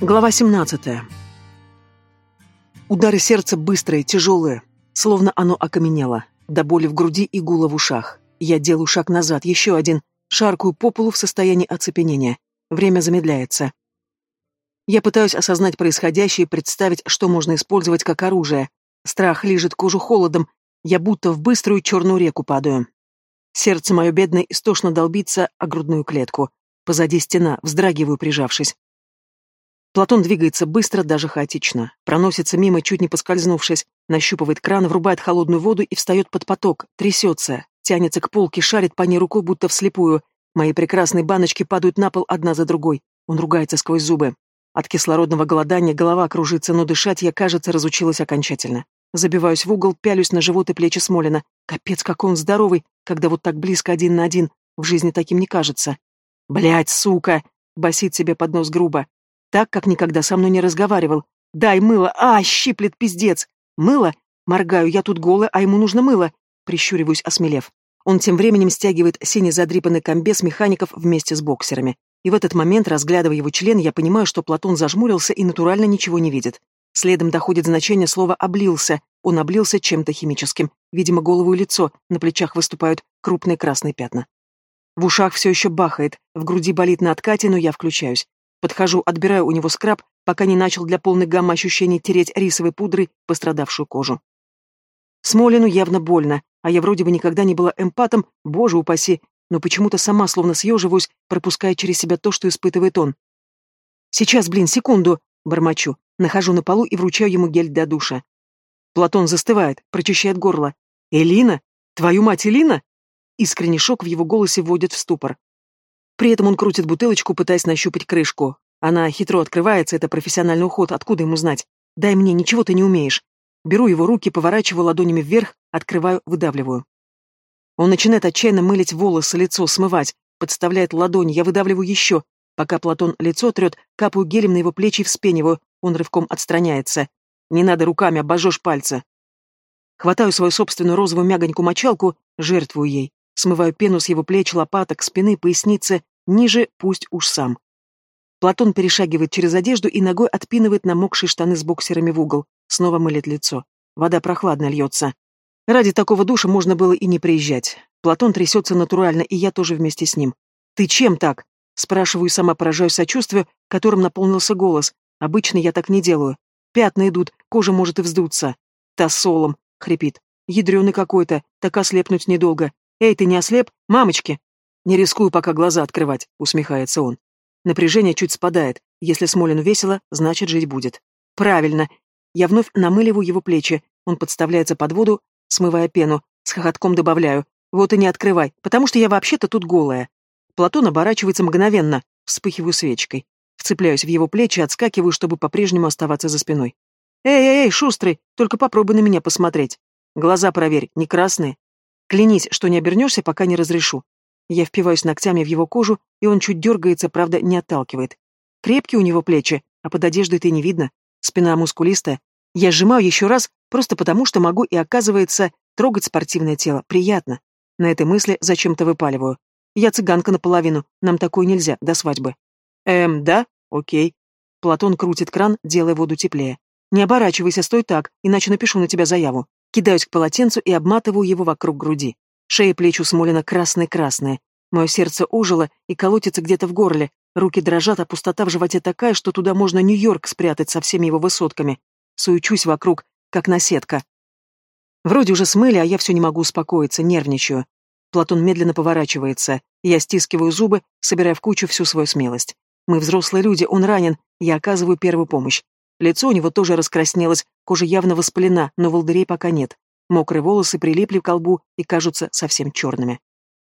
Глава 17. Удары сердца быстрые, тяжелые, словно оно окаменело. До боли в груди и гула в ушах. Я делаю шаг назад, еще один. Шаркую по полу в состоянии оцепенения. Время замедляется. Я пытаюсь осознать происходящее и представить, что можно использовать как оружие. Страх лижет кожу холодом. Я будто в быструю черную реку падаю. Сердце мое бедное истошно долбится о грудную клетку. Позади стена, вздрагиваю, прижавшись. Платон двигается быстро, даже хаотично. Проносится мимо, чуть не поскользнувшись, нащупывает кран, врубает холодную воду и встает под поток, трясется, тянется к полке, шарит по ней рукой, будто вслепую. Мои прекрасные баночки падают на пол одна за другой. Он ругается сквозь зубы. От кислородного голодания голова кружится, но дышать я, кажется, разучилась окончательно. Забиваюсь в угол, пялюсь на живот и плечи Смолина. Капец, какой он здоровый, когда вот так близко один на один. В жизни таким не кажется. Блять, сука! Басит себе под нос грубо так, как никогда со мной не разговаривал. «Дай мыло! А, щиплет пиздец! Мыло? Моргаю, я тут голая, а ему нужно мыло!» Прищуриваюсь, осмелев. Он тем временем стягивает синий задрипанный комбез механиков вместе с боксерами. И в этот момент, разглядывая его член, я понимаю, что Платон зажмурился и натурально ничего не видит. Следом доходит значение слова «облился». Он облился чем-то химическим. Видимо, голову и лицо, на плечах выступают крупные красные пятна. В ушах все еще бахает, в груди болит на откате, но я включаюсь. Подхожу, отбираю у него скраб, пока не начал для полной гаммы ощущений тереть рисовой пудрой пострадавшую кожу. Смолину явно больно, а я вроде бы никогда не была эмпатом, боже упаси, но почему-то сама словно съеживаюсь, пропуская через себя то, что испытывает он. «Сейчас, блин, секунду!» — бормочу. Нахожу на полу и вручаю ему гель для душа. Платон застывает, прочищает горло. «Элина? Твою мать, Элина?» Искренний шок в его голосе вводит в ступор. При этом он крутит бутылочку, пытаясь нащупать крышку. Она хитро открывается, это профессиональный уход, откуда ему знать? Дай мне, ничего ты не умеешь. Беру его руки, поворачиваю ладонями вверх, открываю, выдавливаю. Он начинает отчаянно мылить волосы, лицо, смывать, подставляет ладонь, я выдавливаю еще. Пока Платон лицо трет, капаю гелем на его плечи и вспениваю, он рывком отстраняется. Не надо руками, обожжешь пальцы. Хватаю свою собственную розовую мягонькую-мочалку, жертвую ей. Смываю пену с его плеч, лопаток, спины, поясницы, ниже пусть уж сам. Платон перешагивает через одежду и ногой отпинывает намокшие штаны с боксерами в угол. Снова мылит лицо. Вода прохладно льется. Ради такого душа можно было и не приезжать. Платон трясется натурально, и я тоже вместе с ним. «Ты чем так?» Спрашиваю сама поражаю сочувствию, которым наполнился голос. Обычно я так не делаю. Пятна идут, кожа может и вздуться. «Тосолом!» — хрипит. «Ядреный какой-то, так ослепнуть недолго. «Эй, ты не ослеп? Мамочки!» «Не рискую пока глаза открывать», — усмехается он. Напряжение чуть спадает. Если Смолину весело, значит, жить будет. «Правильно!» Я вновь намыливаю его плечи. Он подставляется под воду, смывая пену. С хохотком добавляю. «Вот и не открывай, потому что я вообще-то тут голая». Платон оборачивается мгновенно. Вспыхиваю свечкой. Вцепляюсь в его плечи, отскакиваю, чтобы по-прежнему оставаться за спиной. «Эй-эй-эй, шустрый, только попробуй на меня посмотреть. Глаза проверь, не красные?» Клянись, что не обернешься, пока не разрешу. Я впиваюсь ногтями в его кожу, и он чуть дергается, правда, не отталкивает. Крепкие у него плечи, а под одеждой ты не видно. Спина мускулистая. Я сжимаю еще раз, просто потому, что могу и, оказывается, трогать спортивное тело. Приятно. На этой мысли зачем-то выпаливаю. Я цыганка наполовину, нам такое нельзя, до свадьбы. Эм, да? Окей. Платон крутит кран, делая воду теплее. Не оборачивайся, стой так, иначе напишу на тебя заяву. Кидаюсь к полотенцу и обматываю его вокруг груди. Шея и плечи у Смолина красные-красные. Мое сердце ожило и колотится где-то в горле. Руки дрожат, а пустота в животе такая, что туда можно Нью-Йорк спрятать со всеми его высотками. Суючусь вокруг, как наседка. Вроде уже смыли, а я все не могу успокоиться, нервничаю. Платон медленно поворачивается. Я стискиваю зубы, собирая в кучу всю свою смелость. Мы взрослые люди, он ранен, я оказываю первую помощь. Лицо у него тоже раскраснелось, кожа явно воспалена, но волдырей пока нет. Мокрые волосы прилипли к колбу и кажутся совсем черными.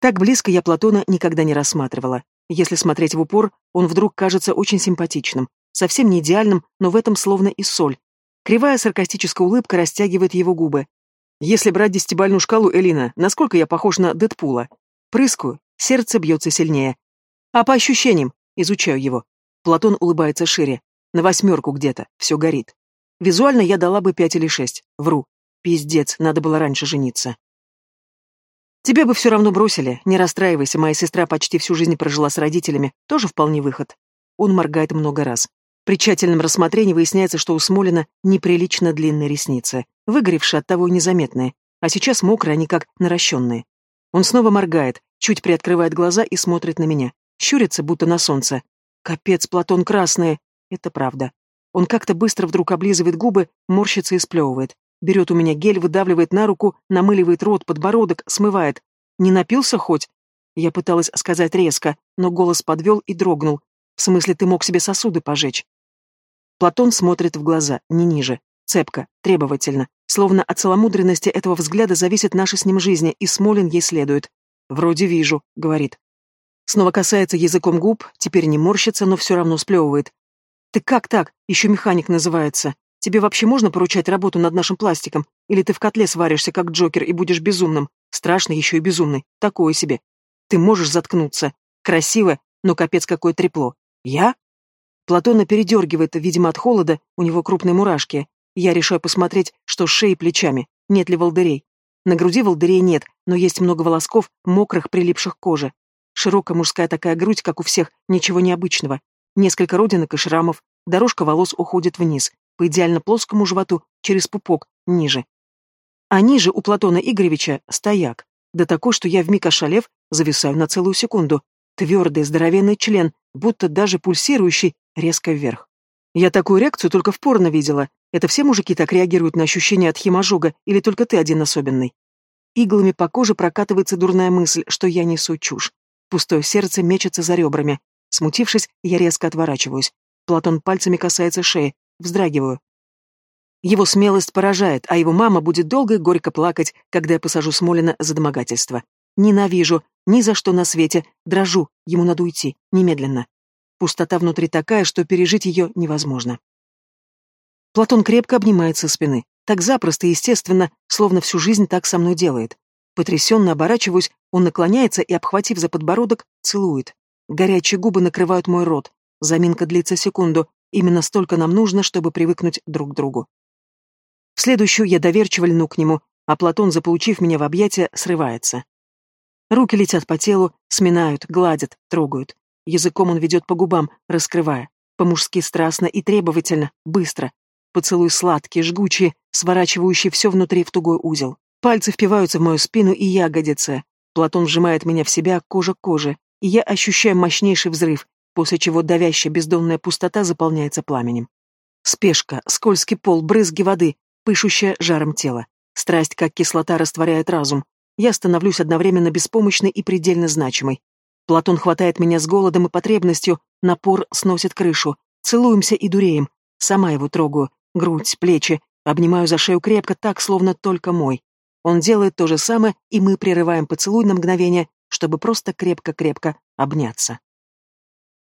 Так близко я Платона никогда не рассматривала. Если смотреть в упор, он вдруг кажется очень симпатичным. Совсем не идеальным, но в этом словно и соль. Кривая саркастическая улыбка растягивает его губы. Если брать десятибальную шкалу Элина, насколько я похож на Дэдпула? Прыскаю, сердце бьется сильнее. А по ощущениям, изучаю его. Платон улыбается шире. На восьмерку где-то, все горит. Визуально я дала бы пять или шесть. Вру. Пиздец, надо было раньше жениться. Тебе бы все равно бросили, не расстраивайся, моя сестра почти всю жизнь прожила с родителями, тоже вполне выход. Он моргает много раз. При тщательном рассмотрении выясняется, что у Смолина неприлично длинные ресницы, выгоревшие от того и незаметные, а сейчас мокрые, они как наращенные. Он снова моргает, чуть приоткрывает глаза и смотрит на меня. Щурится, будто на солнце. Капец, Платон красный. Это правда. Он как-то быстро вдруг облизывает губы, морщится и сплевывает. Берет у меня гель, выдавливает на руку, намыливает рот, подбородок, смывает. Не напился хоть? Я пыталась сказать резко, но голос подвел и дрогнул. В смысле, ты мог себе сосуды пожечь? Платон смотрит в глаза, не ниже. Цепко, требовательно. Словно от целомудренности этого взгляда зависит наша с ним жизнь, и Смолин ей следует. «Вроде вижу», — говорит. Снова касается языком губ, теперь не морщится, но все равно сплевывает. «Ты как так? Еще механик называется. Тебе вообще можно поручать работу над нашим пластиком? Или ты в котле сваришься, как Джокер, и будешь безумным? Страшный еще и безумный. Такое себе. Ты можешь заткнуться. Красиво, но капец какое трепло. Я? Платона передергивает, видимо, от холода, у него крупные мурашки. Я решаю посмотреть, что с шеей плечами, нет ли волдырей. На груди волдырей нет, но есть много волосков, мокрых, прилипших к коже. Широкая мужская такая грудь, как у всех, ничего необычного. Несколько родинок и шрамов, дорожка волос уходит вниз, по идеально плоскому животу, через пупок, ниже. А ниже у Платона Игоревича стояк. Да такой, что я вмиг ошалев, зависаю на целую секунду. Твердый, здоровенный член, будто даже пульсирующий, резко вверх. Я такую реакцию только в порно видела. Это все мужики так реагируют на ощущение от химожога, или только ты один особенный? Иглами по коже прокатывается дурная мысль, что я несу чушь. Пустое сердце мечется за ребрами. Смутившись, я резко отворачиваюсь. Платон пальцами касается шеи. Вздрагиваю. Его смелость поражает, а его мама будет долго и горько плакать, когда я посажу Смолина за домогательство. Ненавижу, ни за что на свете, дрожу, ему надо уйти, немедленно. Пустота внутри такая, что пережить ее невозможно. Платон крепко обнимается со спины. Так запросто и естественно, словно всю жизнь так со мной делает. Потрясенно оборачиваюсь, он наклоняется и, обхватив за подбородок, целует. Горячие губы накрывают мой рот. Заминка длится секунду. Именно столько нам нужно, чтобы привыкнуть друг к другу. В следующую я доверчиво льну к нему, а Платон, заполучив меня в объятия, срывается. Руки летят по телу, сминают, гладят, трогают. Языком он ведет по губам, раскрывая. По-мужски страстно и требовательно, быстро. Поцелуй сладкий, жгучий, сворачивающий все внутри в тугой узел. Пальцы впиваются в мою спину и ягодицы. Платон сжимает меня в себя, кожа к коже, и я ощущаю мощнейший взрыв, после чего давящая бездонная пустота заполняется пламенем. Спешка, скользкий пол, брызги воды, пышущая жаром тело. Страсть, как кислота, растворяет разум. Я становлюсь одновременно беспомощной и предельно значимой. Платон хватает меня с голодом и потребностью, напор сносит крышу. Целуемся и дуреем. Сама его трогаю. Грудь, плечи. Обнимаю за шею крепко, так, словно только мой. Он делает то же самое, и мы прерываем поцелуй на мгновение, чтобы просто крепко-крепко обняться.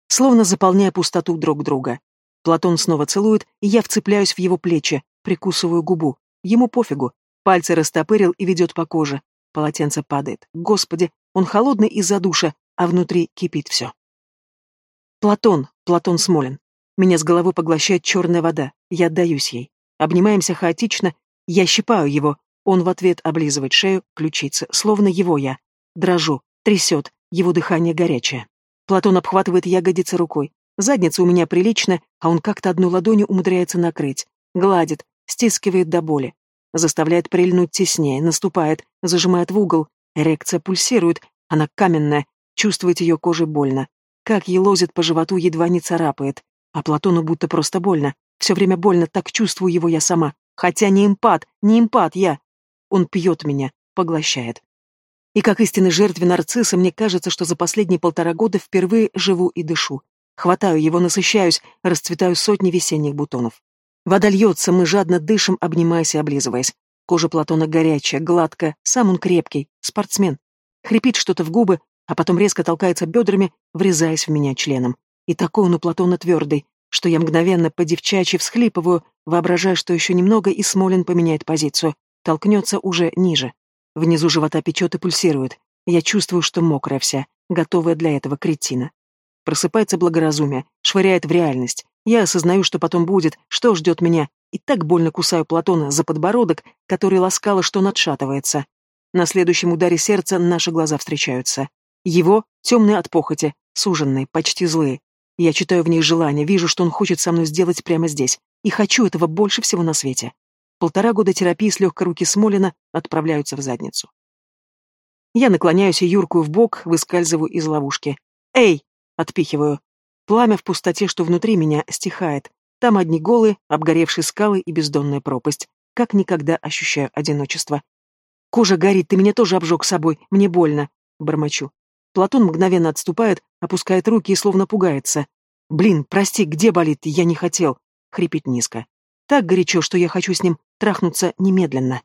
Словно заполняя пустоту друг друга. Платон снова целует, и я вцепляюсь в его плечи, прикусываю губу. Ему пофигу. Пальцы растопырил и ведет по коже. Полотенце падает. Господи, он холодный из-за душа, а внутри кипит все. Платон, Платон Смолин. Меня с головы поглощает черная вода, я отдаюсь ей. Обнимаемся хаотично, я щипаю его, он в ответ облизывает шею, ключицы, словно его я. Дрожу, трясет, его дыхание горячее. Платон обхватывает ягодицы рукой. Задница у меня приличная, а он как-то одну ладонью умудряется накрыть. Гладит, стискивает до боли. Заставляет прильнуть теснее, наступает, зажимает в угол. Эрекция пульсирует, она каменная, Чувствовать ее кожей больно. Как елозит по животу, едва не царапает. А Платону будто просто больно. Все время больно, так чувствую его я сама. Хотя не импат, не импат я. Он пьет меня, поглощает. И как истинной жертве нарцисса, мне кажется, что за последние полтора года впервые живу и дышу. Хватаю его, насыщаюсь, расцветаю сотни весенних бутонов. Вода льется, мы жадно дышим, обнимаясь и облизываясь. Кожа Платона горячая, гладкая, сам он крепкий, спортсмен. Хрипит что-то в губы, а потом резко толкается бедрами, врезаясь в меня членом. И такой он у Платона твердый, что я мгновенно по-девчачьи всхлипываю, воображая, что еще немного, и Смолин поменяет позицию, толкнется уже ниже. Внизу живота печет и пульсирует. Я чувствую, что мокрая вся, готовая для этого кретина. Просыпается благоразумие, швыряет в реальность. Я осознаю, что потом будет, что ждет меня, и так больно кусаю Платона за подбородок, который ласкало, что он отшатывается. На следующем ударе сердца наши глаза встречаются. Его, темные от похоти, суженные, почти злые. Я читаю в них желание, вижу, что он хочет со мной сделать прямо здесь. И хочу этого больше всего на свете. Полтора года терапии с легкой руки Смолина отправляются в задницу. Я наклоняюсь и юркую в бок, выскальзываю из ловушки. «Эй!» — отпихиваю. Пламя в пустоте, что внутри меня, стихает. Там одни голые, обгоревшие скалы и бездонная пропасть. Как никогда ощущаю одиночество. «Кожа горит, ты меня тоже обжег собой, мне больно», — бормочу. Платон мгновенно отступает, опускает руки и словно пугается. «Блин, прости, где болит? Я не хотел!» — хрипит низко. Так горячо, что я хочу с ним трахнуться немедленно.